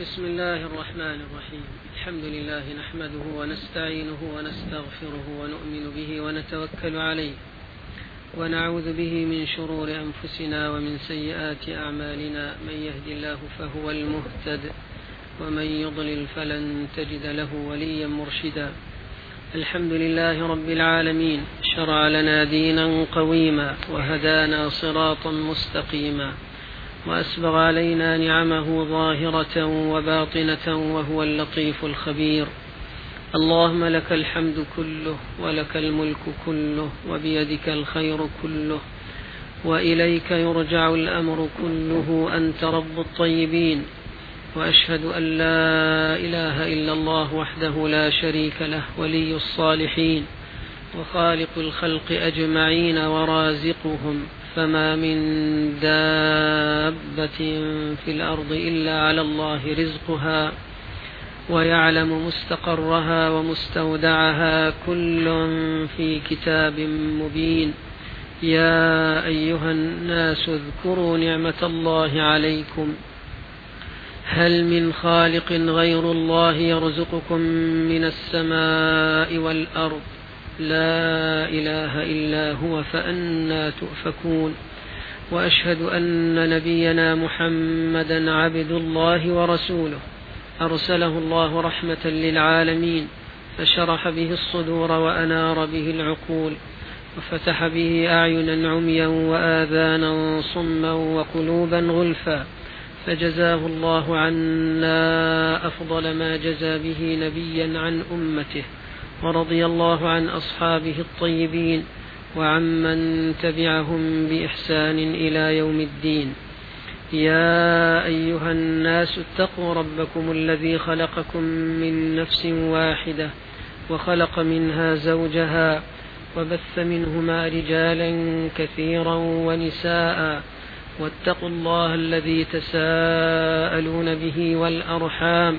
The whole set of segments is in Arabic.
بسم الله الرحمن الرحيم. الحمد لله نحمده ونستعينه ونستغفره ونؤمن به ونتوكل عليه. ونعوذ به من شرور أنفسنا ومن سيئات أعمالنا. من يهد الله فهو المهتد ومن يضلل فلن تجد له وليا مرشدا. الحمد لله رب العالمين. شرع لنا دينا قويما وهدانا صراطا مستقيما. وأسبغ علينا نعمه ظاهرة وباطنة وهو اللطيف الخبير. اللهم لك الحمد كله ولك الملك كله وبيدك الخير كله وإليك يرجع الأمر كله. أنت رب الطيبين. وأشهد أن لا إله إلا الله وحده لا شريك له ولي الصالحين وخالق الخلق أجمعين ورازقهم. فما من دابة في الأرض إلا على الله رزقها ويعلم مستقرها ومستودعها كل في كتاب مبين. يا أيها الناس اذكروا نعمة الله عليكم. هل من خالق غير الله يرزقكم من السماء والأرض؟ لا إله إلا هو فأنا تؤفكون. وأشهد أن نبينا محمدا عبد الله ورسوله. أرسله الله رحمة للعالمين. فشرح به الصدور وأنار به العقول. وفتح به أعينا عميا وآذانا صما وقلوبا غلفا. فجزاه الله عنا أفضل ما جزى به نبيا عن أمته. ورضي الله عن أصحابه الطيبين وعمن تبعهم بإحسان إلى يوم الدين. يا أيها الناس اتقوا ربكم الذي خلقكم من نفس واحدة وخلق منها زوجها وبث منهما رجالا كثيرا ونساء واتقوا الله الذي تساءلون به والأرحام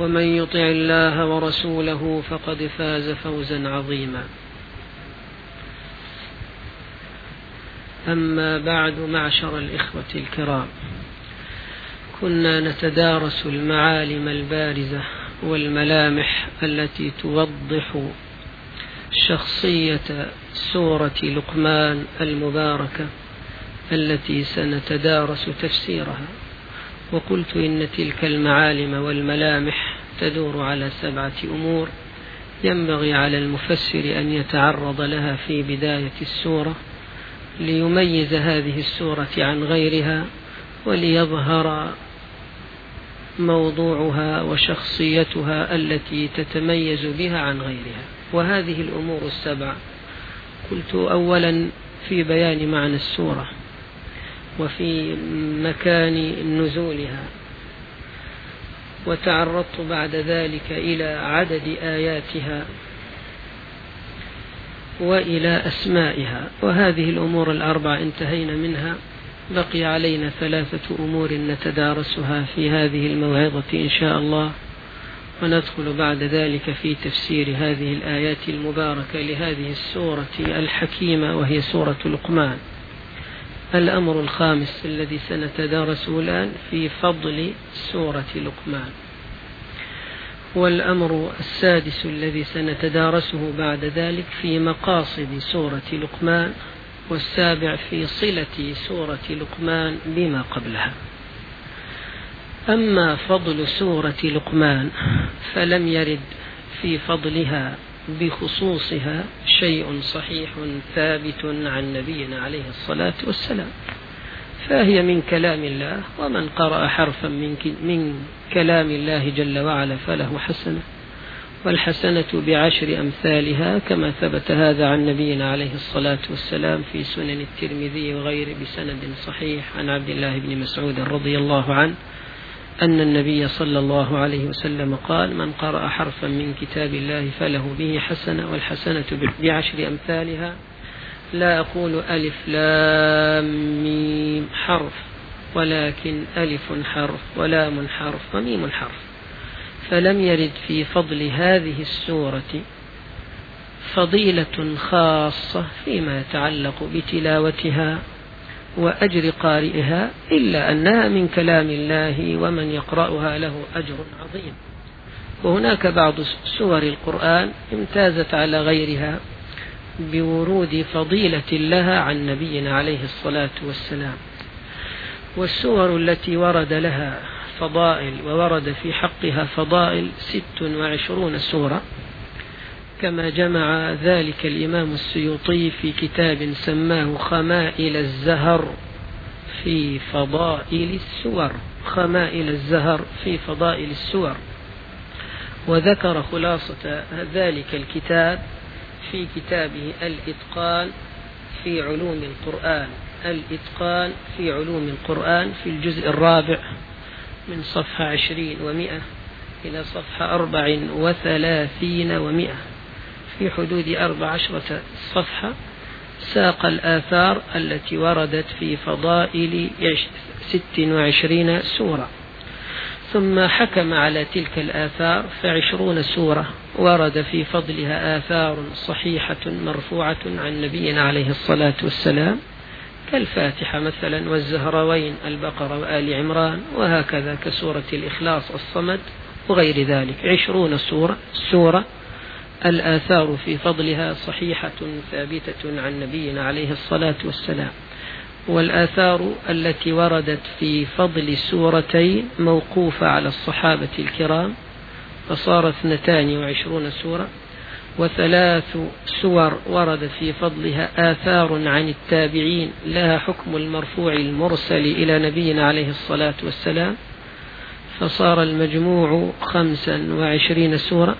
ومن يطع الله ورسوله فقد فاز فوزا عظيما. أما بعد معشر الإخوة الكرام كنا نتدارس المعالم البارزة والملامح التي توضح شخصية سورة لقمان المباركة التي سنتدارس تفسيرها. وقلت إن تلك المعالم والملامح تدور على سبعة أمور ينبغي على المفسر أن يتعرض لها في بداية السورة ليميز هذه السورة عن غيرها وليظهر موضوعها وشخصيتها التي تتميز بها عن غيرها. وهذه الأمور السبع قلت أولا في بيان معنى السورة. وفي مكان نزولها. وتعرضت بعد ذلك إلى عدد آياتها وإلى أسمائها. وهذه الأمور الأربعة انتهينا منها. بقي علينا ثلاثة أمور نتدارسها في هذه الموعظة إن شاء الله. وندخل بعد ذلك في تفسير هذه الآيات المباركة لهذه السورة الحكيمة وهي سورة لقمان. الأمر الخامس الذي سنتدارسه الآن في فضل سورة لقمان. والأمر السادس الذي سنتدارسه بعد ذلك في مقاصد سورة لقمان والسابع في صلة سورة لقمان بما قبلها. أما فضل سورة لقمان فلم يرد في فضلها بخصوصها شيء صحيح ثابت عن نبينا عليه الصلاة والسلام فهي من كلام الله ومن قرأ حرفا من, من كلام الله جل وعلا فله حسنة والحسنة بعشر أمثالها كما ثبت هذا عن نبينا عليه الصلاة والسلام في سنن الترمذي وغيره بسند صحيح عن عبد الله بن مسعود رضي الله عنه أن النبي صلى الله عليه وسلم قال من قرأ حرفا من كتاب الله فله به حسنة والحسنة بعشر أمثالها. لا أقول ألف لام ميم حرف ولكن ألف حرف ولام حرف وميم حرف. فلم يرد في فضل هذه السورة فضيلة خاصة فيما يتعلق بتلاوتها وأجر قارئها إلا أنها من كلام الله ومن يقرأها له أجر عظيم. وهناك بعض سور القرآن امتازت على غيرها بورود فضيلة لها عن نبينا عليه الصلاة والسلام. والسور التي ورد لها فضائل وورد في حقها فضائل ست وعشرون سورة. كما جمع ذلك الإمام السيوطي في كتاب سماه خمائل الزهر في فضائل السور. خمائل الزهر في فضائل السور. وذكر خلاصة ذلك الكتاب في كتابه الإتقان في علوم القرآن. الإتقان في علوم القرآن في الجزء الرابع من صفحة عشرين ومئة إلى صفحة أربع وثلاثين ومئة. في حدود أربع عشرة صفحة ساق الآثار التي وردت في فضائل ست وعشرين سورة. ثم حكم على تلك الآثار فعشرون سورة. ورد في فضلها آثار صحيحة مرفوعة عن نبينا عليه الصلاة والسلام كالفاتحة مثلا والزهروين البقرة وآل عمران وهكذا كسورة الإخلاص الصمد وغير ذلك. عشرون سورة سورة الآثار في فضلها صحيحة ثابتة عن نبينا عليه الصلاة والسلام. والآثار التي وردت في فضل سورتين موقوفة على الصحابة الكرام فصارت اثنتان وعشرون سورة وثلاث سور ورد في فضلها آثار عن التابعين لها حكم المرفوع المرسل إلى نبينا عليه الصلاة والسلام فصار المجموع خمسا وعشرين سورة.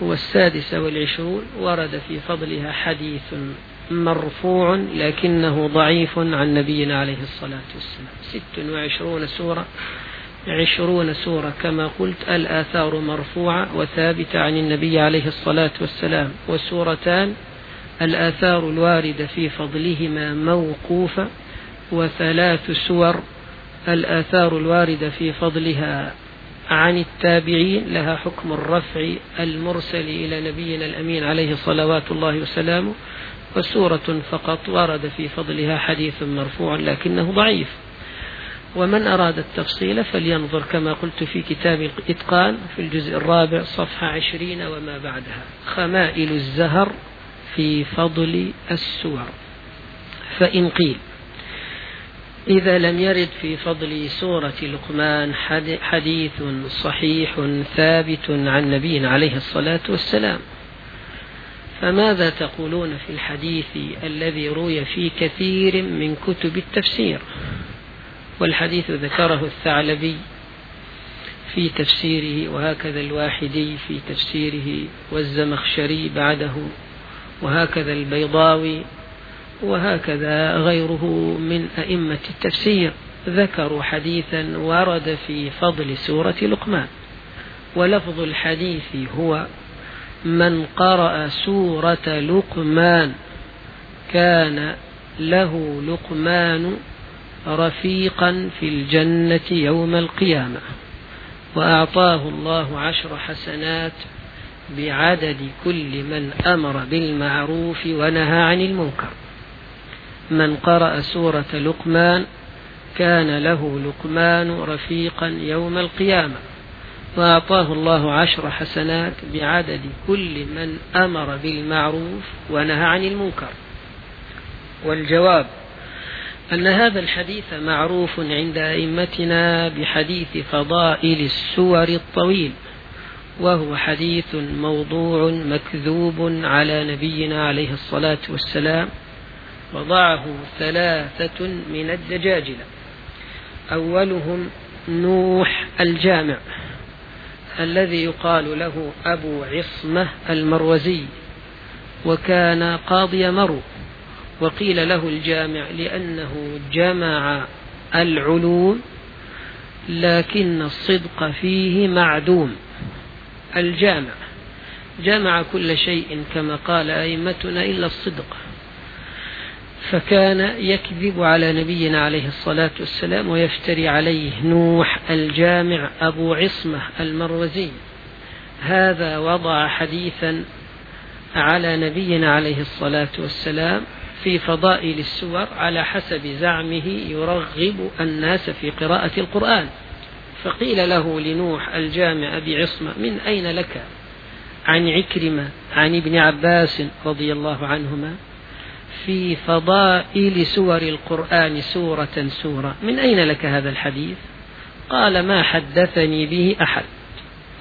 والسادسة والعشرون ورد في فضلها حديث مرفوع لكنه ضعيف عن نبينا عليه الصلاة والسلام. ست وعشرون سورة عشرون سورة كما قلت الآثار مرفوعة وثابتة عن النبي عليه الصلاة والسلام. والسورتان الآثار الواردة في فضلهما موقوفة وثلاث سور الآثار الواردة في فضلها عن التابعين لها حكم الرفع المرسل إلى نبينا الأمين عليه صلوات الله وسلامه وسورة فقط ورد في فضلها حديث مرفوع لكنه ضعيف. ومن أراد التفصيل فلينظر كما قلت في كتاب الإتقان في الجزء الرابع صفحة عشرين وما بعدها. خمائل الزهر في فضل السور. فإن قيل إذا لم يرد في فضل سورة لقمان حديث صحيح ثابت عن نبينا عليه الصلاة والسلام. فماذا تقولون في الحديث الذي روي في كثير من كتب التفسير؟ والحديث ذكره الثعلبي في تفسيره وهكذا الواحدي في تفسيره والزمخشري بعده وهكذا البيضاوي وهكذا غيره من أئمة التفسير ذكروا حديثا ورد في فضل سورة لقمان. ولفظ الحديث هو من قرأ سورة لقمان كان له لقمان رفيقا في الجنة يوم القيامة. وأعطاه الله عشر حسنات بعدد كل من أمر بالمعروف ونهى عن المنكر. من قرأ سورة لقمان كان له لقمان رفيقا يوم القيامة وأعطاه الله عشر حسنات بعدد كل من أمر بالمعروف ونهى عن المنكر. والجواب أن هذا الحديث معروف عند أئمتنا بحديث فضائل السور الطويل وهو حديث موضوع مكذوب على نبينا عليه الصلاة والسلام وضعه ثلاثة من الدجاجلة. أولهم نوح الجامع الذي يقال له أبو عصمة المروزي وكان قاضي مرو وقيل له الجامع لأنه جمع العلوم لكن الصدق فيه معدوم. الجامع جمع كل شيء كما قال أئمتنا إلا الصدق. فكان يكذب على نبينا عليه الصلاة والسلام ويفتري عليه نوح الجامع أبو عصمة المروزي. هذا وضع حديثا على نبينا عليه الصلاة والسلام في فضائل السور على حسب زعمه يرغب الناس في قراءة القرآن. فقيل له لنوح الجامع أبي عصمة من أين لك؟ عن عكرمة عن ابن عباس رضي الله عنهما؟ في فضائل سور القرآن سورة سورة. من أين لك هذا الحديث؟ قال ما حدثني به أحد.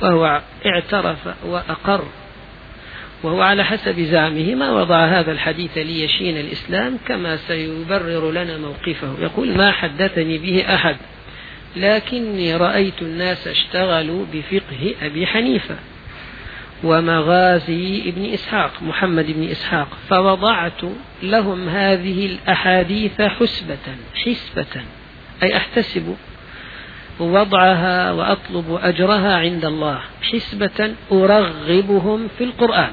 وهو اعترف وأقر. وهو على حسب زعمه ما وضع هذا الحديث ليشين الإسلام كما سيبرر لنا موقفه. يقول ما حدثني به أحد. لكني رأيت الناس اشتغلوا بفقه أبي حنيفة. ومغازي ابن إسحاق محمد بن إسحاق. فوضعت لهم هذه الأحاديث حسبة حسبة أي أحتسب وضعها وأطلب أجرها عند الله حسبة أرغبهم في القرآن.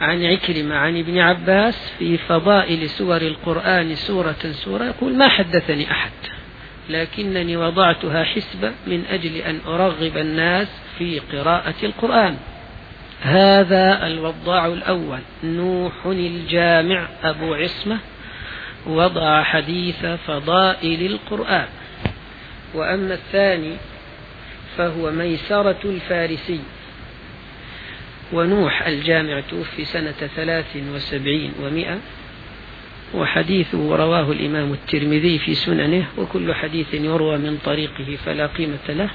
عن عكرمة عن ابن عباس في فضائل سور القرآن سورة سورة يقول ما حدثني أحد لكنني وضعتها حسبة من أجل أن أرغب الناس في قراءة القرآن. هذا الوضاع الأول. نوح الجامع أبو عصمة وضع حديث فضائل القرآن. وأما الثاني فهو ميسرة الفارسي. ونوح الجامع توفي سنة ثلاث وسبعين ومائة وحديثه رواه الإمام الترمذي في سننه وكل حديث يروى من طريقه فلا قيمة له.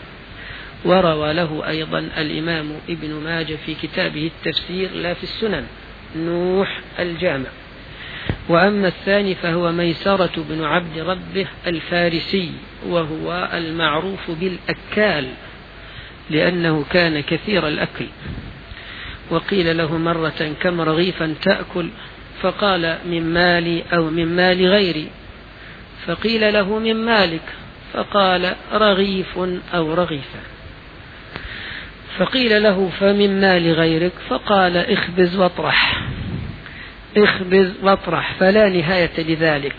وروى له أيضا الإمام ابن ماجه في كتابه التفسير لا في السنن نوح الجامع. وأما الثاني فهو ميسرة بن عبد ربه الفارسي وهو المعروف بالأكال لأنه كان كثير الأكل. وقيل له مرة كم رغيفا تأكل؟ فقال من مالي أو من مال غيري. فقيل له من مالك؟ فقال رغيف أو رغيفا فقيل له فمن مال غيرك؟ فقال اخبز واطرح. اخبز واطرح. فلا نهاية لذلك.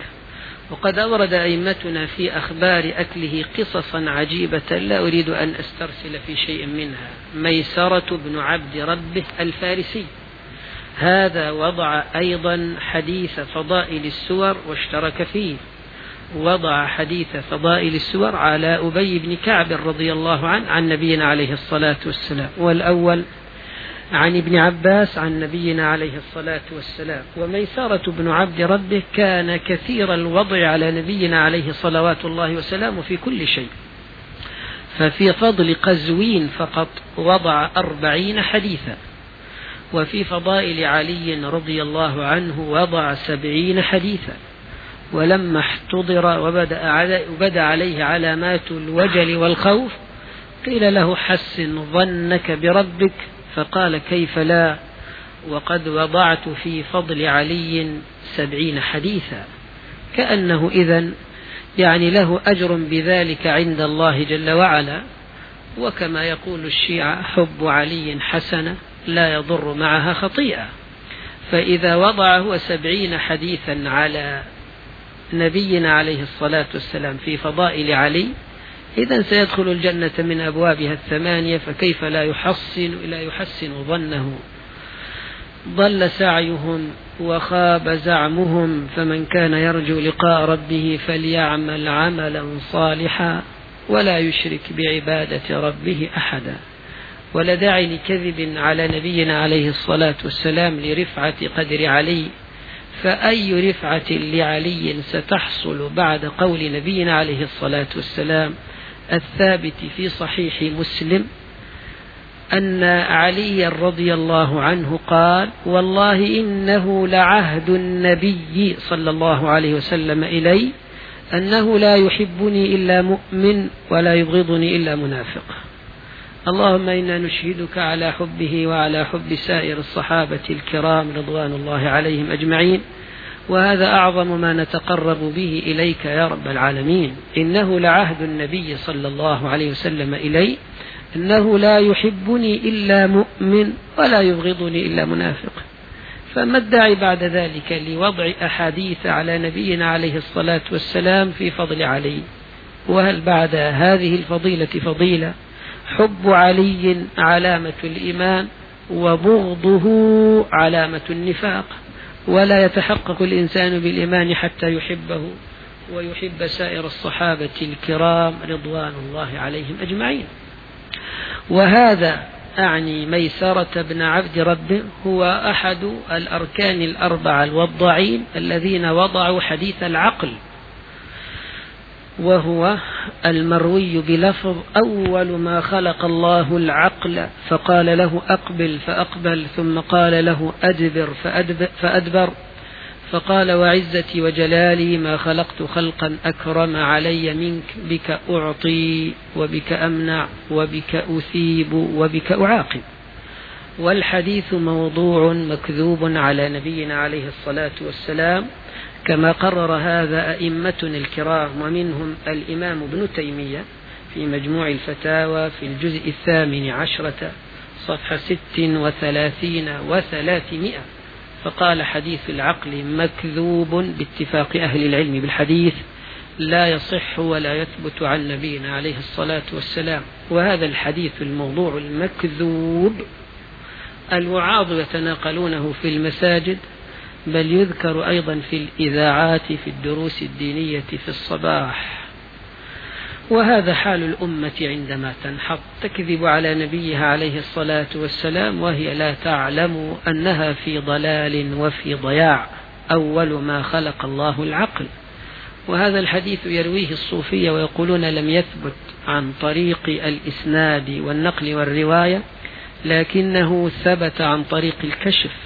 وقد أورد أئمتنا في أخبار أكله قصصا عجيبة لا أريد أن أسترسل في شيء منها. ميسرة بن عبد ربه الفارسي. هذا وضع أيضا حديث فضائل السور واشترك فيه. وضع حديث فضائل السور على أبي بن كعب رضي الله عنه عن نبينا عليه الصلاة والسلام. والأول عن ابن عباس عن نبينا عليه الصلاة والسلام. وميسرة بن عبد ربه كان كثير الوضع على نبينا عليه صلوات الله وسلامه في كل شيء. ففي فضل قزوين فقط وضع أربعين حديثا. وفي فضائل علي رضي الله عنه وضع سبعين حديثا. ولما احتضر وبدأ, وبدأ عليه علامات الوجل والخوف قيل له حسن ظنك بربك فقال كيف لا؟ وقد وضعت في فضل علي سبعين حديثا. كأنه إذا يعني له أجر بذلك عند الله جل وعلا. وكما يقول الشيعة حب علي حسنة لا يضر معها خطيئة. فإذا وضع هو سبعين حديثا على نبينا عليه الصلاة والسلام في فضائل علي. إذا سيدخل الجنة من أبوابها الثمانية فكيف لا يحسن لا يحسن ظنه؟ ضل سعيهم وخاب زعمهم فمن كان يرجو لقاء ربه فليعمل عملا صالحا ولا يشرك بعبادة ربه أحدا. ولا داعي لكذب على نبينا عليه الصلاة والسلام لرفعة قدر علي فأي رفعة لعلي ستحصل بعد قول نبينا عليه الصلاة والسلام الثابت في صحيح مسلم أن علي رضي الله عنه قال والله إنه لعهد النبي صلى الله عليه وسلم إلي أنه لا يحبني إلا مؤمن ولا يبغضني إلا منافق. اللهم إنا نشهدك على حبه وعلى حب سائر الصحابة الكرام رضوان الله عليهم أجمعين. وهذا أعظم ما نتقرب به إليك يا رب العالمين. إنه لعهد النبي صلى الله عليه وسلم إلي. أنه لا يحبني إلا مؤمن ولا يبغضني إلا منافق. فما الداعي بعد ذلك لوضع أحاديث على نبينا عليه الصلاة والسلام في فضل علي؟ وهل بعد هذه الفضيلة فضيلة حب علي علامة الإيمان وبغضه علامة النفاق ولا يتحقق الإنسان بالإيمان حتى يحبه ويحب سائر الصحابة الكرام رضوان الله عليهم أجمعين. وهذا أعني ميسرة بن عبد ربه هو أحد الأركان الأربعة الوضاعين الذين وضعوا حديث العقل وهو المروي بلفظ أول ما خلق الله العقل فقال له أقبل فأقبل ثم قال له أدبر فأدبر, فأدبر. فقال وعزتي وجلالي ما خلقت خلقا أكرم علي منك بك أعطي وبك أمنع وبك أثيب وبك أعاقب. والحديث موضوع مكذوب على نبينا عليه الصلاة والسلام. كما قرر هذا أئمتنا الكرام ومنهم الإمام ابن تيمية في مجموع الفتاوى في الجزء الثامن عشرة صفحة ست وثلاثين وثلاثمائة. فقال حديث العقل مكذوب باتفاق أهل العلم بالحديث لا يصح ولا يثبت عن نبينا عليه الصلاة والسلام. وهذا الحديث الموضوع المكذوب الوعاظ يتناقلونه في المساجد بل يذكر أيضا في الإذاعات في الدروس الدينية في الصباح. وهذا حال الأمة عندما تنحط تكذب على نبيها عليه الصلاة والسلام وهي لا تعلم أنها في ضلال وفي ضياع أول ما خلق الله العقل. وهذا الحديث يرويه الصوفية ويقولون لم يثبت عن طريق الإسناد والنقل والرواية لكنه ثبت عن طريق الكشف.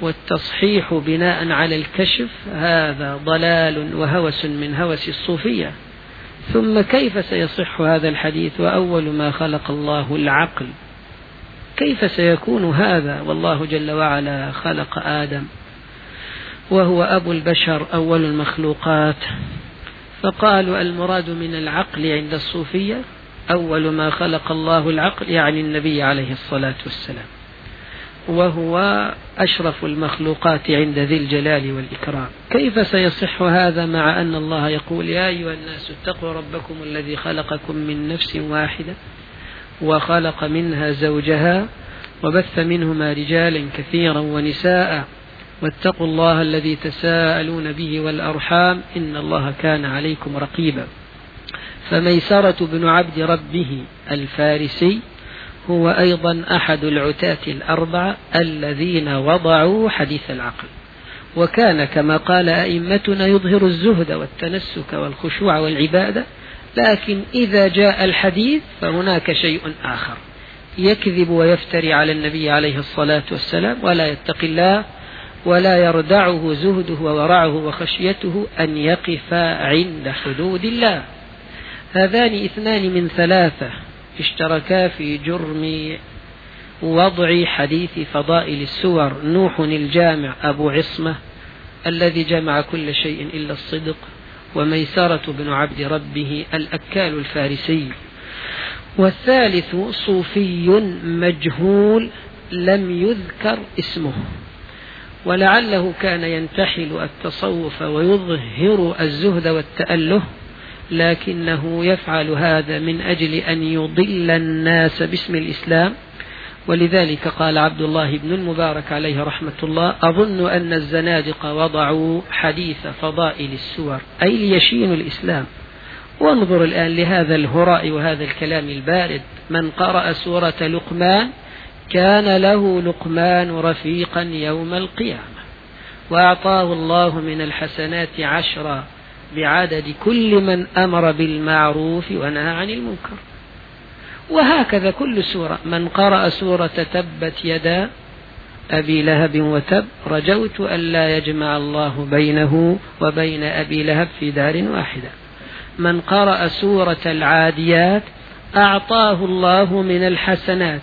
والتصحيح بناء على الكشف هذا ضلال وهوس من هوس الصوفية. ثم كيف سيصح هذا الحديث؟ وأول ما خلق الله العقل. كيف سيكون هذا؟ والله جل وعلا خلق آدم. وهو أبو البشر أول المخلوقات. فقالوا المراد من العقل عند الصوفية أول ما خلق الله العقل يعني النبي عليه الصلاة والسلام. وهو أشرف المخلوقات عند ذي الجلال والإكرام. كيف سيصح هذا مع أن الله يقول يا أيها الناس اتقوا ربكم الذي خلقكم من نفس واحدة وخلق منها زوجها وبث منهما رجالا كثيرا ونساء واتقوا الله الذي تساءلون به والأرحام إن الله كان عليكم رقيبا. فميسرة بن عبد ربه الفارسي هو أيضا أحد العتاة الأربعة الذين وضعوا حديث العقل. وكان كما قال أئمتنا يظهر الزهد والتنسك والخشوع والعبادة لكن إذا جاء الحديث فهناك شيء آخر. يكذب ويفتري على النبي عليه الصلاة والسلام ولا يتقي الله ولا يردعه زهده وورعه وخشيته أن يقف عند حدود الله. هذان اثنان من ثلاثة اشتركا في جرم وضع حديث فضائل السور. نوح الجامع أبو عصمة الذي جمع كل شيء إلا الصدق وميسرة بن عبد ربه الأكال الفارسي. والثالث صوفي مجهول لم يذكر اسمه ولعله كان ينتحل التصوف ويظهر الزهد والتأله. لكنه يفعل هذا من أجل أن يضل الناس باسم الإسلام. ولذلك قال عبد الله بن المبارك عليه رحمة الله أظن أن الزنادقة وضعوا حديث فضائل السور أي ليشينوا الإسلام. وانظر الآن لهذا الهراء وهذا الكلام البارد. من قرأ سورة لقمان كان له لقمان رفيقا يوم القيامة. وأعطاه الله من الحسنات عشرا. بعدد كل من أمر بالمعروف ونهى عن المنكر. وهكذا كل سورة من قرأ سورة تبت يدا أبي لهب وتب رجوت ألا يجمع الله بينه وبين أبي لهب في دار واحدة. من قرأ سورة العاديات أعطاه الله من الحسنات.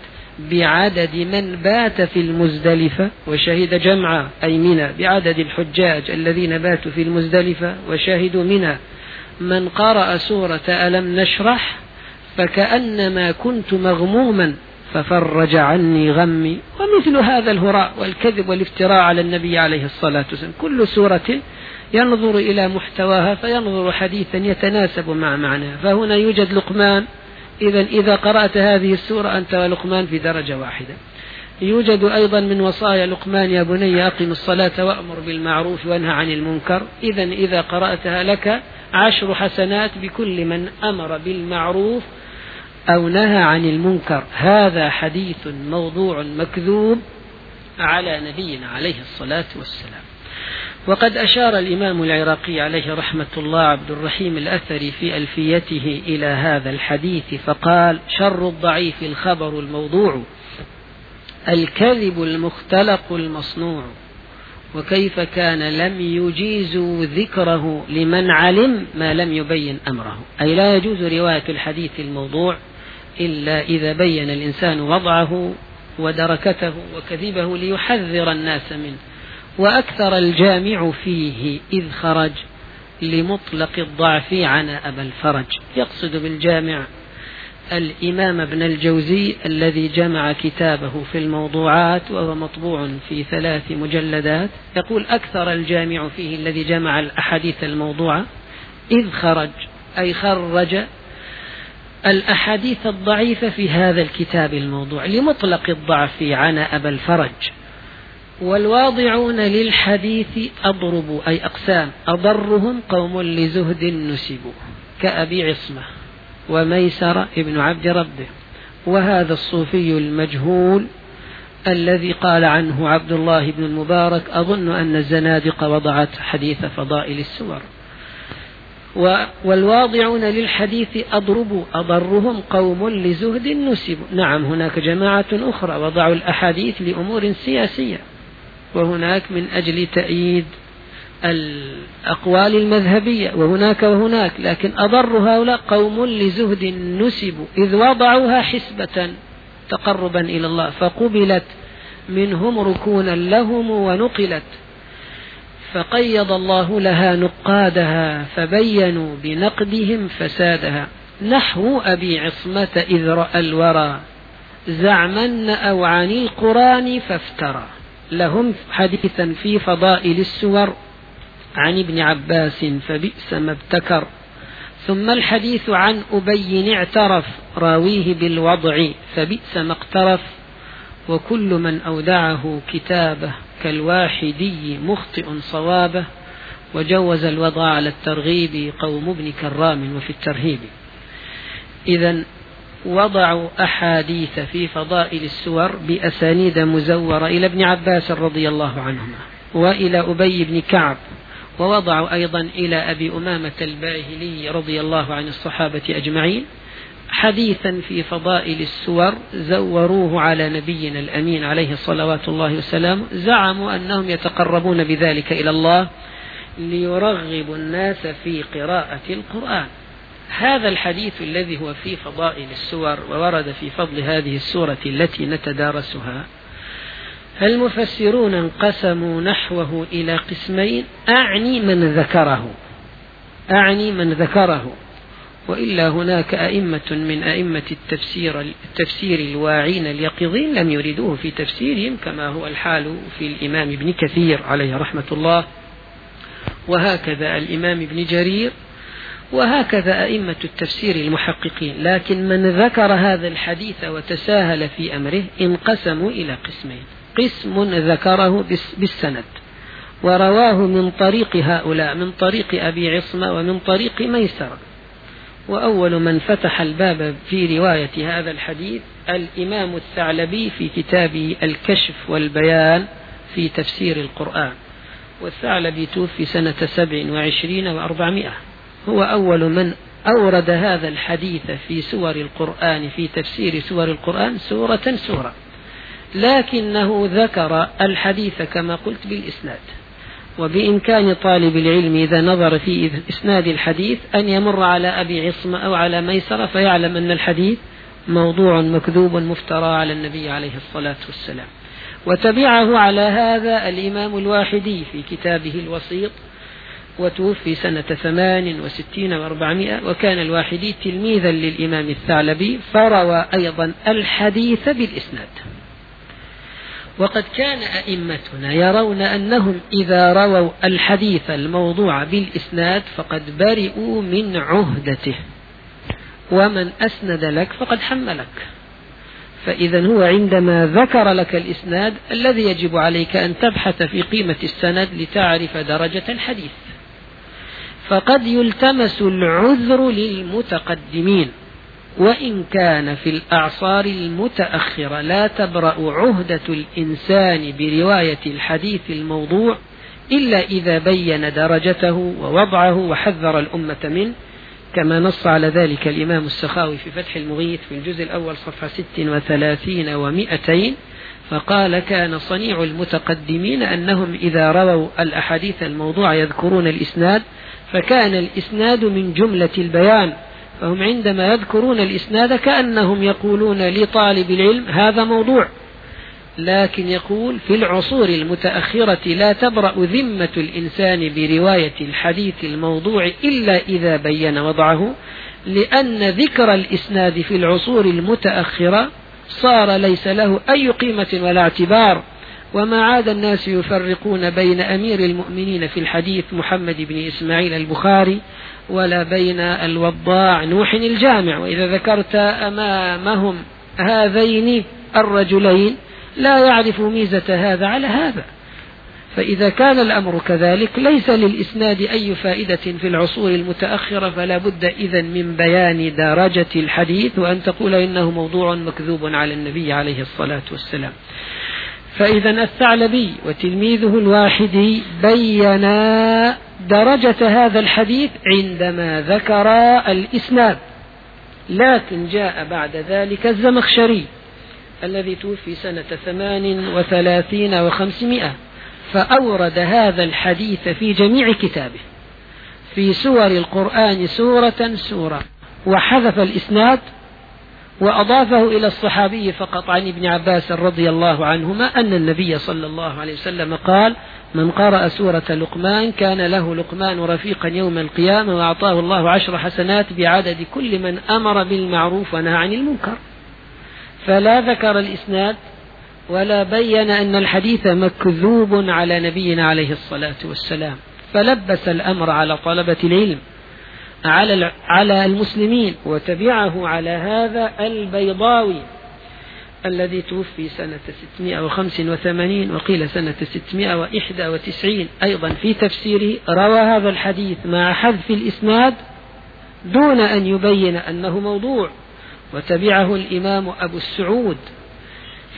بعدد من بات في المزدلفة وشهد جمعة أي منى بعدد الحجاج الذين باتوا في المزدلفة وشهدوا منى من قرأ سورة ألم نشرح فكأنما كنت مغموما ففرج عني غمي ومثل هذا الهراء والكذب والافتراء على النبي عليه الصلاة والسلام. كل سورة ينظر إلى محتواها فينظر حديثا يتناسب مع معناه فهنا يوجد لقمان إذا إذا قرأت هذه السورة أنت ولقمان في درجة واحدة. يوجد أيضا من وصايا لقمان يا بني أقم الصلاة وأمر بالمعروف وانهى عن المنكر. إذا إذا قرأتها لك عشر حسنات بكل من أمر بالمعروف أو نهى عن المنكر. هذا حديث موضوع مكذوب على نبينا عليه الصلاة والسلام. وقد أشار الإمام العراقي عليه رحمة الله عبد الرحيم الأثري في ألفيته إلى هذا الحديث فقال شر الضعيف الخبر الموضوع الكذب المختلق المصنوع وكيف كان لم يجيزوا ذكره لمن علم ما لم يبين أمره. أي لا يجوز رواية الحديث الموضوع إلا إذا بين الإنسان وضعه ودركته وكذبه ليحذر الناس منه. وأكثر الجامع فيه إذ خرج لمطلق الضعف عن أبا الفرج. يقصد بالجامع الإمام ابن الجوزي الذي جمع كتابه في الموضوعات وهو مطبوع في ثلاث مجلدات. يقول أكثر الجامع فيه الذي جمع الأحاديث الموضوعة إذ خرج أي خرج الأحاديث الضعيفة في هذا الكتاب الموضوع لمطلق الضعف عن أبا الفرج. والواضعون للحديث أضربوا أي أقسام أضرهم قوم لزهد نسبوا كأبي عصمة وميسر ابن عبد ربه. وهذا الصوفي المجهول الذي قال عنه عبد الله بن المبارك أظن أن الزنادقة وضعت حديث فضائل السور. والواضعون للحديث أضربوا أضرهم قوم لزهد نسبوا. نعم هناك جماعة أخرى وضعوا الأحاديث لأمور سياسية. وهناك من أجل تأييد الأقوال المذهبية وهناك وهناك لكن أضر هؤلاء قوم لزهد نسبوا إذ وضعوها حسبة تقربا إلى الله فقبلت منهم ركونا لهم ونقلت فقيض الله لها نقادها فبينوا بنقدهم فسادها. نحو أبي عصمة إذ رأى الورى زعما أو عن القرآن فافترى. لهم حديثا في فضائل السور عن ابن عباس فبئس ما ابتكر. ثم الحديث عن أبي اعترف راويه بالوضع فبئس ما اقترف. وكل من أودعه كتابه كالواحدي مخطئ صوابه. وجوز الوضع على الترغيب قوم ابن كرام وفي الترهيب. إذا وضعوا أحاديث في فضائل السور بأسانيد مزورة إلى ابن عباس رضي الله عنهما وإلى أبي بن كعب ووضعوا أيضا إلى أبي أمامة الباهلي رضي الله عن الصحابة أجمعين حديثا في فضائل السور زوروه على نبينا الأمين عليه صلوات الله وسلامه زعموا أنهم يتقربون بذلك إلى الله ليرغبوا الناس في قراءة القرآن. هذا الحديث الذي هو في فضائل السور وورد في فضل هذه السورة التي نتدارسها المفسرون انقسموا نحوه إلى قسمين أعني من ذكره أعني من ذكره وإلا هناك أئمة من أئمة التفسير التفسير الواعين اليقظين لم يردوه في تفسيرهم كما هو الحال في الإمام ابن كثير عليه رحمة الله وهكذا الإمام ابن جرير وهكذا أئمة التفسير المحققين. لكن من ذكر هذا الحديث وتساهل في أمره انقسموا إلى قسمين. قسم ذكره بالسند. ورواه من طريق هؤلاء من طريق أبي عصمة ومن طريق ميسرة. وأول من فتح الباب في رواية هذا الحديث الإمام الثعلبي في كتابه الكشف والبيان في تفسير القرآن. والثعلبي توفي سنة سبع وعشرين وأربعمائة. هو أول من أورد هذا الحديث في سور القرآن في تفسير سور القرآن سورة سورة. لكنه ذكر الحديث كما قلت بالإسناد. وبإمكان طالب العلم إذا نظر في إسناد الحديث أن يمر على أبي عصمة أو على ميسرة فيعلم أن الحديث موضوع مكذوب مفترى على النبي عليه الصلاة والسلام. وتبعه على هذا الإمام الواحدي في كتابه الوسيط وتوفي سنة ثمان وستين وأربعمائة وكان الواحدي تلميذا للإمام الثعلبي فروى أيضا الحديث بالإسناد. وقد كان أئمتنا يرون أنهم إذا رووا الحديث الموضوع بالإسناد فقد برئوا من عهدته. ومن أسند لك فقد حملك. فإذا هو عندما ذكر لك الإسناد الذي يجب عليك أن تبحث في قيمة السند لتعرف درجة الحديث. فقد يلتمس العذر للمتقدمين. وإن كان في الأعصار المتأخرة لا تبرأ عهدة الإنسان برواية الحديث الموضوع إلا إذا بين درجته ووضعه وحذر الأمة منه كما نص على ذلك الإمام السخاوي في فتح المغيث في الجزء الأول صفحة ست وثلاثين ومئتين فقال كان صنيع المتقدمين أنهم إذا رووا الأحاديث الموضوع يذكرون الإسناد فكان الإسناد من جملة البيان فهم عندما يذكرون الإسناد كأنهم يقولون لطالب العلم هذا موضوع لكن يقول في العصور المتأخرة لا تبرأ ذمة الإنسان برواية الحديث الموضوع إلا إذا بين وضعه لأن ذكر الإسناد في العصور المتأخرة صار ليس له أي قيمة ولا اعتبار. وما عاد الناس يفرقون بين أمير المؤمنين في الحديث محمد بن إسماعيل البخاري ولا بين الوضاع نوح الجامع. وإذا ذكرت أمامهم هذين الرجلين لا يعرف ميزة هذا على هذا. فإذا كان الأمر كذلك ليس للإسناد أي فائدة في العصور المتأخرة فلا بد إذا من بيان درجة الحديث وأن تقول إنه موضوع مكذوب على النبي عليه الصلاة والسلام. فإذا الثعلبي وتلميذه الواحدي بينا درجة هذا الحديث عندما ذكر الإسناد لكن جاء بعد ذلك الزمخشري الذي توفي سنة ثمان وثلاثين وخمسمائة فأورد هذا الحديث في جميع كتابه في سور القرآن سورة سورة وحذف الإسناد وأضافه إلى الصحابي فقط عن ابن عباس رضي الله عنهما أن النبي صلى الله عليه وسلم قال من قرأ سورة لقمان كان له لقمان رفيقا يوم القيامة وأعطاه الله عشر حسنات بعدد كل من أمر بالمعروف ونهى عن المنكر. فلا ذكر الإسناد ولا بين أن الحديث مكذوب على نبينا عليه الصلاة والسلام فلبس الأمر على طلبة العلم. على على المسلمين وتبعه على هذا البيضاوي الذي توفي سنة 685 وقيل سنة 691 أيضا في تفسيره روى هذا الحديث مع حذف الإسناد دون أن يبين أنه موضوع وتبعه الإمام أبو السعود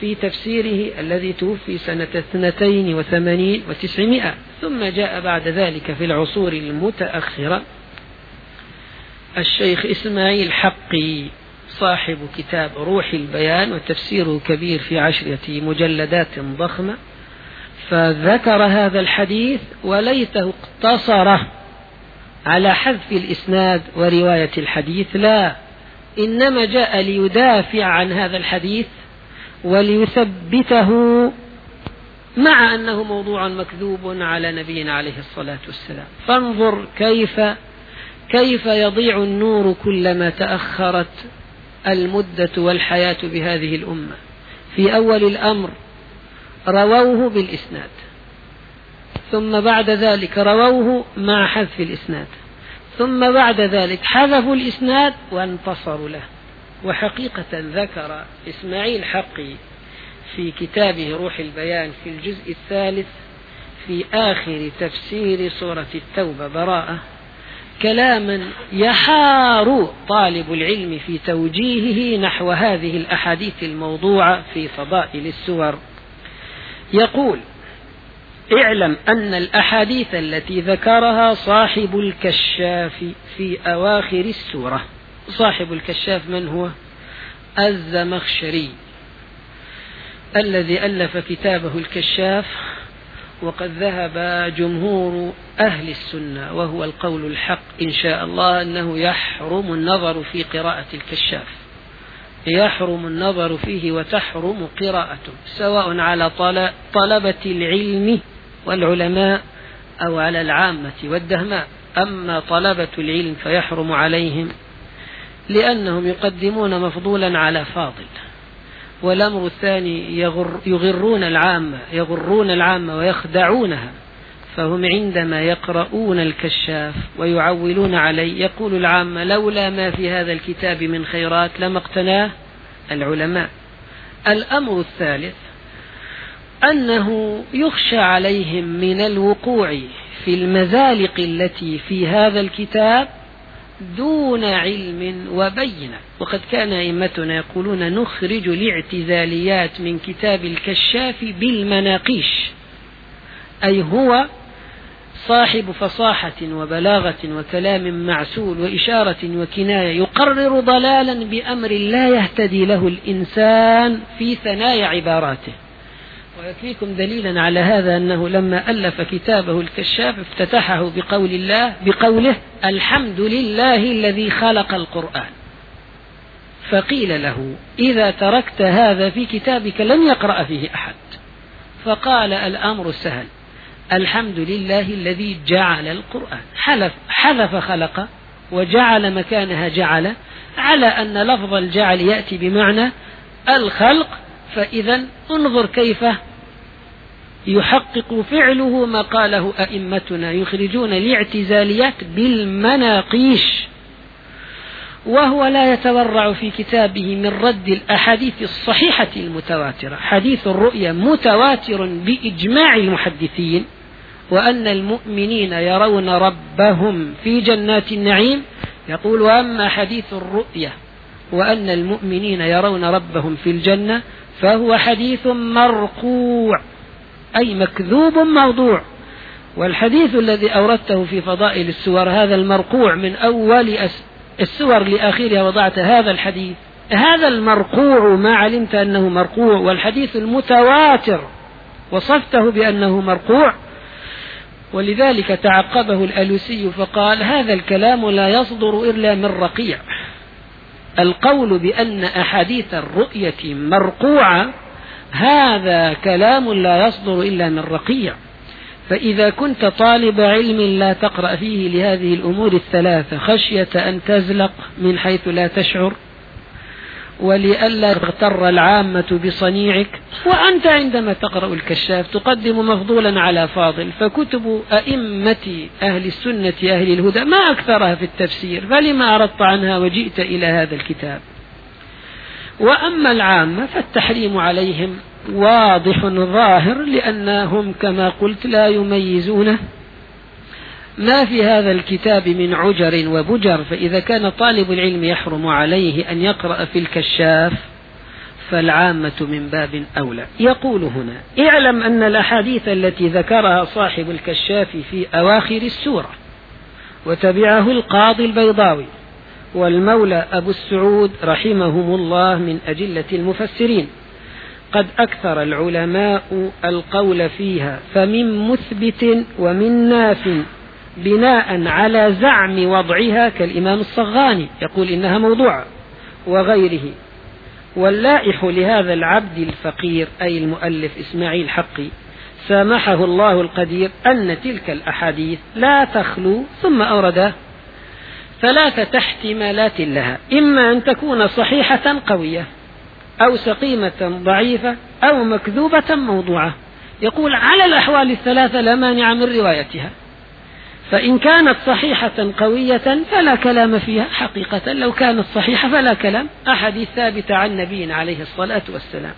في تفسيره الذي توفي سنة اثنتين وثمانين وتسعمائة ثم جاء بعد ذلك في العصور المتأخرة. الشيخ إسماعيل حقي صاحب كتاب روح البيان وتفسيره كبير في عشرة مجلدات ضخمة فذكر هذا الحديث وليته اقتصر على حذف الإسناد ورواية الحديث. لا إنما جاء ليدافع عن هذا الحديث وليثبته مع أنه موضوع مكذوب على نبينا عليه الصلاة والسلام. فانظر كيف كيف يضيع النور كلما تأخرت المدة والحياة بهذه الأمة؟ في أول الأمر رووه بالإسناد ثم بعد ذلك رووه مع حذف الإسناد ثم بعد ذلك حذفوا الإسناد وانتصروا له. وحقيقة ذكر إسماعيل حقي في كتابه روح البيان في الجزء الثالث في آخر تفسير سورة التوبة براءة كلاما يحار طالب العلم في توجيهه نحو هذه الأحاديث الموضوعة في فضائل السور. يقول اعلم أن الأحاديث التي ذكرها صاحب الكشاف في أواخر السورة. صاحب الكشاف من هو؟ الزمخشري الذي ألف كتابه الكشاف وقد ذهب جمهور أهل السنة وهو القول الحق إن شاء الله أنه يحرم النظر في قراءة الكشاف. يحرم النظر فيه وتحرم قراءته سواء على طلبة العلم والعلماء أو على العامة والدهماء. أما طلبة العلم فيحرم عليهم لأنهم يقدمون مفضولا على فاضل. والأمر الثاني يغر يغرون العامة يغرون العامة ويخدعونها فهم عندما يقرؤون الكشاف ويعولون عليه يقول العامة لولا ما في هذا الكتاب من خيرات لما اقتناه العلماء. الأمر الثالث أنه يخشى عليهم من الوقوع في المزالق التي في هذا الكتاب دون علم وبينة وقد كان أئمتنا يقولون نخرج الاعتزاليات من كتاب الكشاف بالمناقيش. أي هو صاحب فصاحة وبلاغة وكلام معسول وإشارة وكناية يقرر ضلالا بأمر لا يهتدي له الإنسان في ثنايا عباراته. ويكفيكم دليلا على هذا أنه لما ألف كتابه الكشاف افتتحه بقول الله بقوله الحمد لله الذي خلق القرآن. فقيل له إذا تركت هذا في كتابك لن يقرأ فيه أحد. فقال الأمر سهل الحمد لله الذي جعل القرآن. حلف حذف خلق وجعل مكانها جعل على أن لفظ الجعل يأتي بمعنى الخلق. فإذا انظر كيف يحقق فعله ما قاله أئمتنا يخرجون الاعتزاليات بالمناقيش. وهو لا يتورع في كتابه من رد الأحاديث الصحيحة المتواترة. حديث الرؤيا متواتر بإجماع المحدثين وأن المؤمنين يرون ربهم في جنات النعيم. يقول وأما حديث الرؤيا وأن المؤمنين يرون ربهم في الجنة فهو حديث مرقوع. أي مكذوب موضوع. والحديث الذي أوردته في فضائل السور هذا المرقوع من أول السور لآخرها وضعت هذا الحديث. هذا المرقوع ما علمت أنه مرقوع والحديث المتواتر وصفته بأنه مرقوع. ولذلك تعقبه الألوسي فقال هذا الكلام لا يصدر إلا من رقيع. القول بأن أحاديث الرؤية مرقوعة هذا كلام لا يصدر إلا من رقيع. فإذا كنت طالب علم لا تقرأ فيه لهذه الأمور الثلاثة خشية أن تزلق من حيث لا تشعر ولئلا تغتر العامة بصنيعك وأنت عندما تقرأ الكشاف تقدم مفضولا على فاضل. فكتب أئمة أهل السنة أهل الهدى ما أكثرها في التفسير فلما أردت عنها وجئت إلى هذا الكتاب. وأما العامة فالتحريم عليهم واضح ظاهر لأنهم كما قلت لا يميزونه. ما في هذا الكتاب من عجر وبجر فإذا كان طالب العلم يحرم عليه أن يقرأ في الكشاف فالعامة من باب أولى. يقول هنا اعلم أن الأحاديث التي ذكرها صاحب الكشاف في أواخر السورة وتبعه القاضي البيضاوي والمولى أبو السعود رحمهم الله من أجلة المفسرين. قد أكثر العلماء القول فيها فمن مثبت ومن ناف بناء على زعم وضعها كالإمام الصغاني يقول إنها موضوعة وغيره. واللائح لهذا العبد الفقير أي المؤلف إسماعيل حقي سامحه الله القدير أن تلك الأحاديث لا تخلو ثم أورد ثلاثة احتمالات لها. إما أن تكون صحيحة قوية أو سقيمة ضعيفة أو مكذوبة موضوعة. يقول على الأحوال الثلاثة لا مانع من روايتها. فإن كانت صحيحة قوية فلا كلام فيها حقيقة. لو كانت صحيحة فلا كلام. أحد ثابت عن نبينا عليه الصلاة والسلام.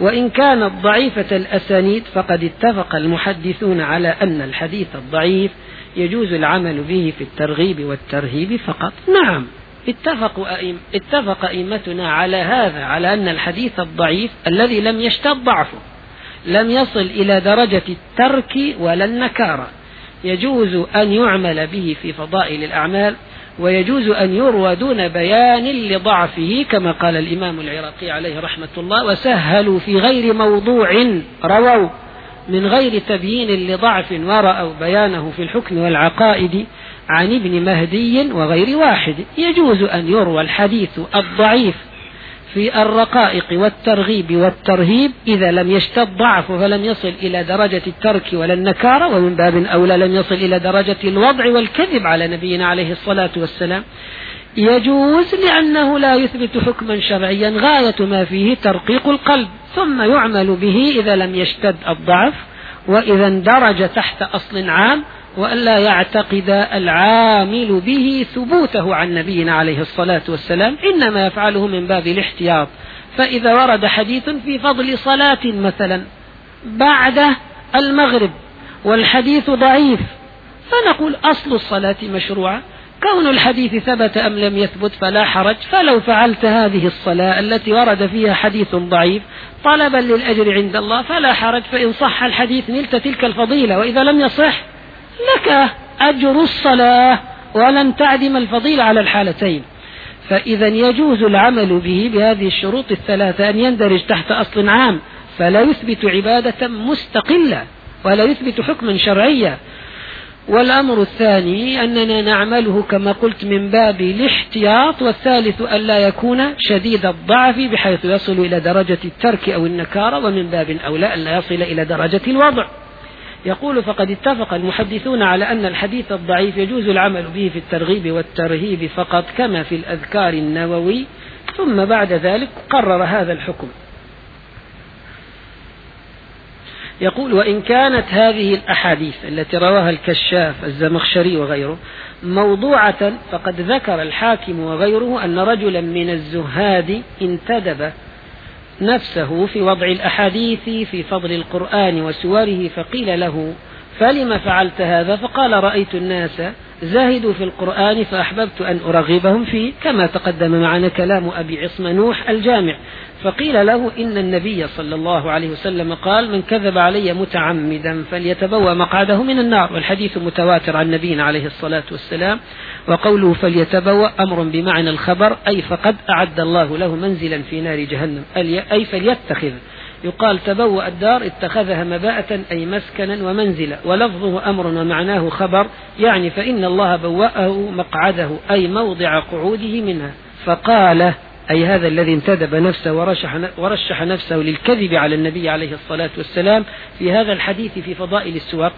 وإن كانت ضعيفة الأسانيد فقد اتفق المحدثون على أن الحديث الضعيف يجوز العمل به في الترغيب والترهيب فقط. نعم اتفقوا أئم اتفق أئمتنا على هذا على أن الحديث الضعيف الذي لم يشتد ضعفه لم يصل إلى درجة الترك ولا النكارة. يجوز أن يعمل به في فضائل الأعمال ويجوز أن يروى دون بيان لضعفه كما قال الإمام العراقي عليه رحمة الله وسهلوا في غير موضوع رووا. من غير تبيين لضعف ورأوا بيانه في الحكم والعقائد عن ابن مهدي وغير واحد. يجوز أن يروى الحديث الضعيف في الرقائق والترغيب والترهيب إذا لم يشتد ضعف فلم يصل إلى درجة الترك ولا النكارة ومن باب أولى لم يصل إلى درجة الوضع والكذب على نبينا عليه الصلاة والسلام. يجوز لأنه لا يثبت حكما شرعيا غاية ما فيه ترقيق القلب ثم يعمل به إذا لم يشتد الضعف وإذا اندرج تحت أصل عام وألا يعتقد العامل به ثبوته عن نبينا عليه الصلاة والسلام إنما يفعله من باب الاحتياط. فإذا ورد حديث في فضل صلاة مثلا بعد المغرب والحديث ضعيف فنقول أصل الصلاة مشروعة كون الحديث ثبت أم لم يثبت فلا حرج فلو فعلت هذه الصلاة التي ورد فيها حديث ضعيف طلبا للأجر عند الله فلا حرج فإن صح الحديث نلت تلك الفضيلة وإذا لم يصح لك أجر الصلاة ولن تعدم الفضيلة على الحالتين. فإذا يجوز العمل به بهذه الشروط الثلاثة أن يندرج تحت أصل عام فلا يثبت عبادة مستقلة ولا يثبت حكما شرعيا. والأمر الثاني أننا نعمله كما قلت من باب الاحتياط والثالث ألا يكون شديد الضعف بحيث يصل إلى درجة الترك أو النكارة ومن باب أولى ألا يصل إلى درجة الوضع. يقول فقد اتفق المحدثون على أن الحديث الضعيف يجوز العمل به في الترغيب والترهيب فقط كما في الأذكار النووي ثم بعد ذلك قرر هذا الحكم. يقول وإن كانت هذه الأحاديث التي رواها الكشاف الزمخشري وغيره موضوعة فقد ذكر الحاكم وغيره أن رجلا من الزهاد انتدب نفسه في وضع الأحاديث في فضل القرآن وسوره فقيل له فلم فعلت هذا؟ فقال رأيت الناس زاهدوا في القرآن فأحببت أن أرغبهم فيه كما تقدم معنا كلام أبي عصم نوح الجامع. فقيل له إن النبي صلى الله عليه وسلم قال من كذب علي متعمدا فليتبوى مقعده من النار. والحديث متواتر عن نبينا عليه الصلاة والسلام وقوله فليتبوى أمر بمعنى الخبر أي فقد أعد الله له منزلا في نار جهنم أي فليتخذ. يقال تبوأ الدار اتخذها مباءة أي مسكنا ومنزلا ولفظه أمر ومعناه خبر يعني فإن الله بوأه مقعده أي موضع قعوده منها. فقال أي هذا الذي انتدب نفسه ورشح, ورشح نفسه للكذب على النبي عليه الصلاة والسلام في هذا الحديث في فضائل السواق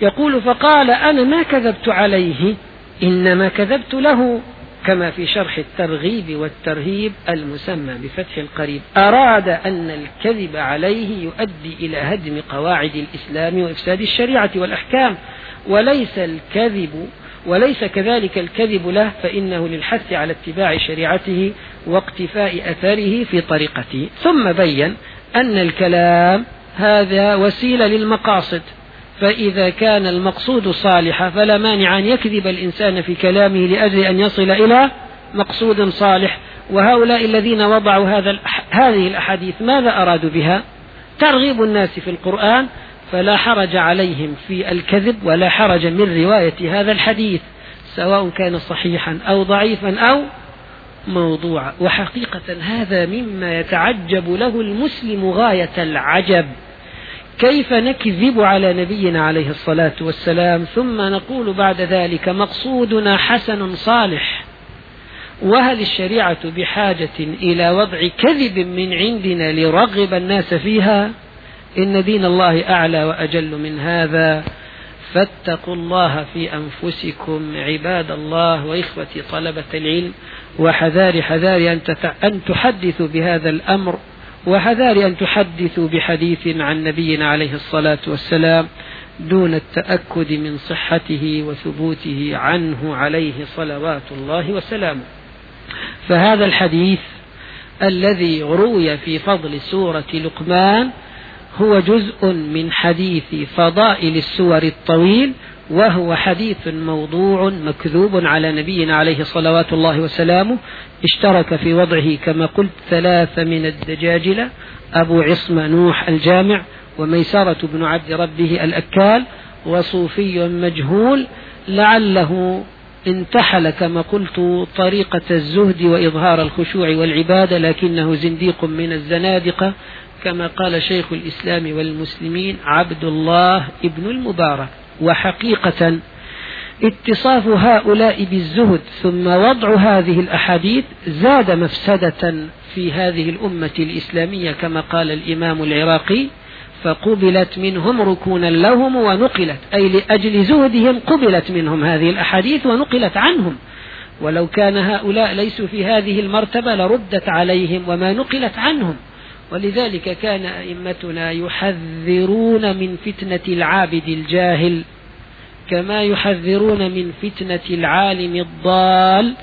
يقول فقال أنا ما كذبت عليه إنما كذبت له. كما في شرح الترغيب والترهيب المسمى بفتح القريب. أراد أن الكذب عليه يؤدي إلى هدم قواعد الإسلام وإفساد الشريعة والأحكام. وليس الكذب وليس كذلك الكذب له فإنه للحث على اتباع شريعته واقتفاء أثره في طريقته. ثم بين أن الكلام هذا وسيلة للمقاصد. فإذا كان المقصود صالحا فلا مانع أن يكذب الإنسان في كلامه لأجل أن يصل إلى مقصود صالح. وهؤلاء الذين وضعوا هذا هذه الأحاديث ماذا أرادوا بها؟ ترغيب الناس في القرآن فلا حرج عليهم في الكذب ولا حرج من رواية هذا الحديث سواء كان صحيحا أو ضعيفا أو موضوعا. وحقيقة هذا مما يتعجب له المسلم غاية العجب. كيف نكذب على نبينا عليه الصلاة والسلام ثم نقول بعد ذلك مقصودنا حسن صالح؟ وهل الشريعة بحاجة إلى وضع كذب من عندنا ليرغب الناس فيها؟ إن دين الله أعلى وأجل من هذا. فاتقوا الله في أنفسكم عباد الله وإخوة طلبة العلم. وحذار حذار أن تحدثوا بهذا الأمر. وحذار أن تحدثوا بحديث عن نبينا عليه الصلاة والسلام دون التأكد من صحته وثبوته عنه عليه صلوات الله وسلامه. فهذا الحديث الذي روي في فضل سورة لقمان هو جزء من حديث فضائل السور الطويل وهو حديث موضوع مكذوب على نبينا عليه صلوات الله وسلامه اشترك في وضعه كما قلت ثلاثة من الدجاجلة أبو عصم نوح الجامع وميسرة بن عبد ربه الأكال وصوفي مجهول لعله انتحل كما قلت طريقة الزهد وإظهار الخشوع والعبادة لكنه زنديق من الزنادقة كما قال شيخ الإسلام والمسلمين عبد الله ابن المبارك. وحقيقة اتصاف هؤلاء بالزهد ثم وضع هذه الأحاديث زاد مفسدة في هذه الأمة الإسلامية كما قال الإمام العراقي فقبلت منهم ركونا لهم ونقلت أي لأجل زهدهم قبلت منهم هذه الأحاديث ونقلت عنهم. ولو كان هؤلاء ليسوا في هذه المرتبة لردت عليهم وما نقلت عنهم. ولذلك كان أئمتنا يحذرون من فتنة العابد الجاهل كما يحذرون من فتنة العالم الضال.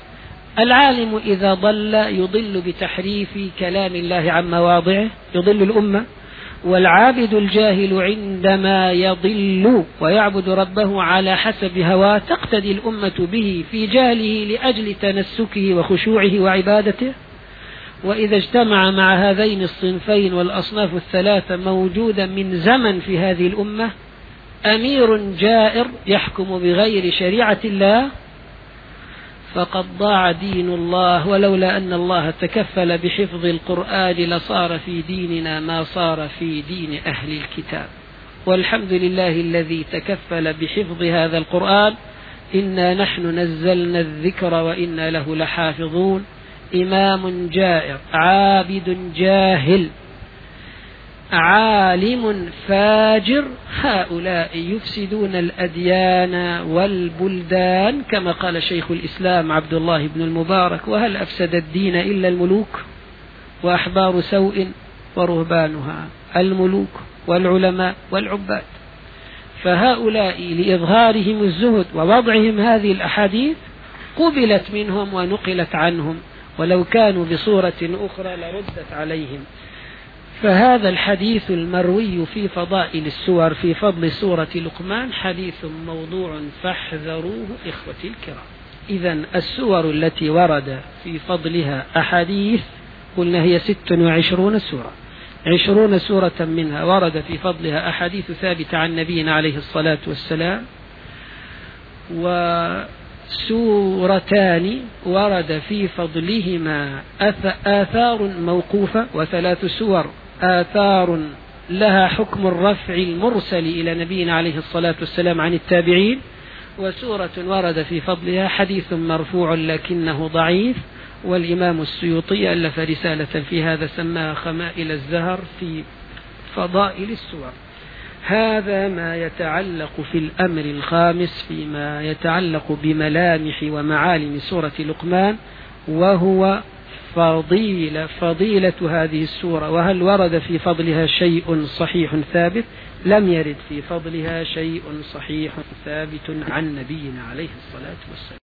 العالم إذا ضل يضل بتحريف كلام الله عن مواضعه يضل الأمة. والعابد الجاهل عندما يضل ويعبد ربه على حسب هواه تقتدي الأمة به في جهله لأجل تنسكه وخشوعه وعبادته. وإذا اجتمع مع هذين الصنفين والأصناف الثلاثة موجودا من زمن في هذه الأمة أمير جائر يحكم بغير شريعة الله فقد ضاع دين الله ولولا أن الله تكفل بحفظ القرآن لصار في ديننا ما صار في دين أهل الكتاب. والحمد لله الذي تكفل بحفظ هذا القرآن إنا نحن نزلنا الذكر وإنا له لحافظون. إمام جائر عابد جاهل عالم فاجر هؤلاء يفسدون الأديان والبلدان كما قال شيخ الإسلام عبد الله بن المبارك وهل أفسد الدين إلا الملوك؟ وأحبار سوء ورهبانها الملوك والعلماء والعباد. فهؤلاء لإظهارهم الزهد ووضعهم هذه الأحاديث قبلت منهم ونقلت عنهم. ولو كانوا بصورة أخرى لردت عليهم. فهذا الحديث المروي في فضائل السور في فضل سورة لقمان حديث موضوع فاحذروه إخوتي الكرام. إذا السور التي ورد في فضلها أحاديث قلنا هي ست وعشرون سورة. عشرون سورة منها ورد في فضلها أحاديث ثابتة عن نبينا عليه الصلاة والسلام. وسورتان ورد في فضلهما آثار موقوفة وثلاث سور. آثار لها حكم الرفع المرسل إلى نبينا عليه الصلاة والسلام عن التابعين وسورة ورد في فضلها حديث مرفوع لكنه ضعيف والإمام السيوطي ألف رسالة في هذا سماها خمائل الزهر في فضائل السور. هذا ما يتعلق في الأمر الخامس فيما يتعلق بملامح ومعالم سورة لقمان وهو فضيلة فضيلة هذه السورة. وهل ورد في فضلها شيء صحيح ثابت؟ لم يرد في فضلها شيء صحيح ثابت عن نبينا عليه الصلاة والسلام.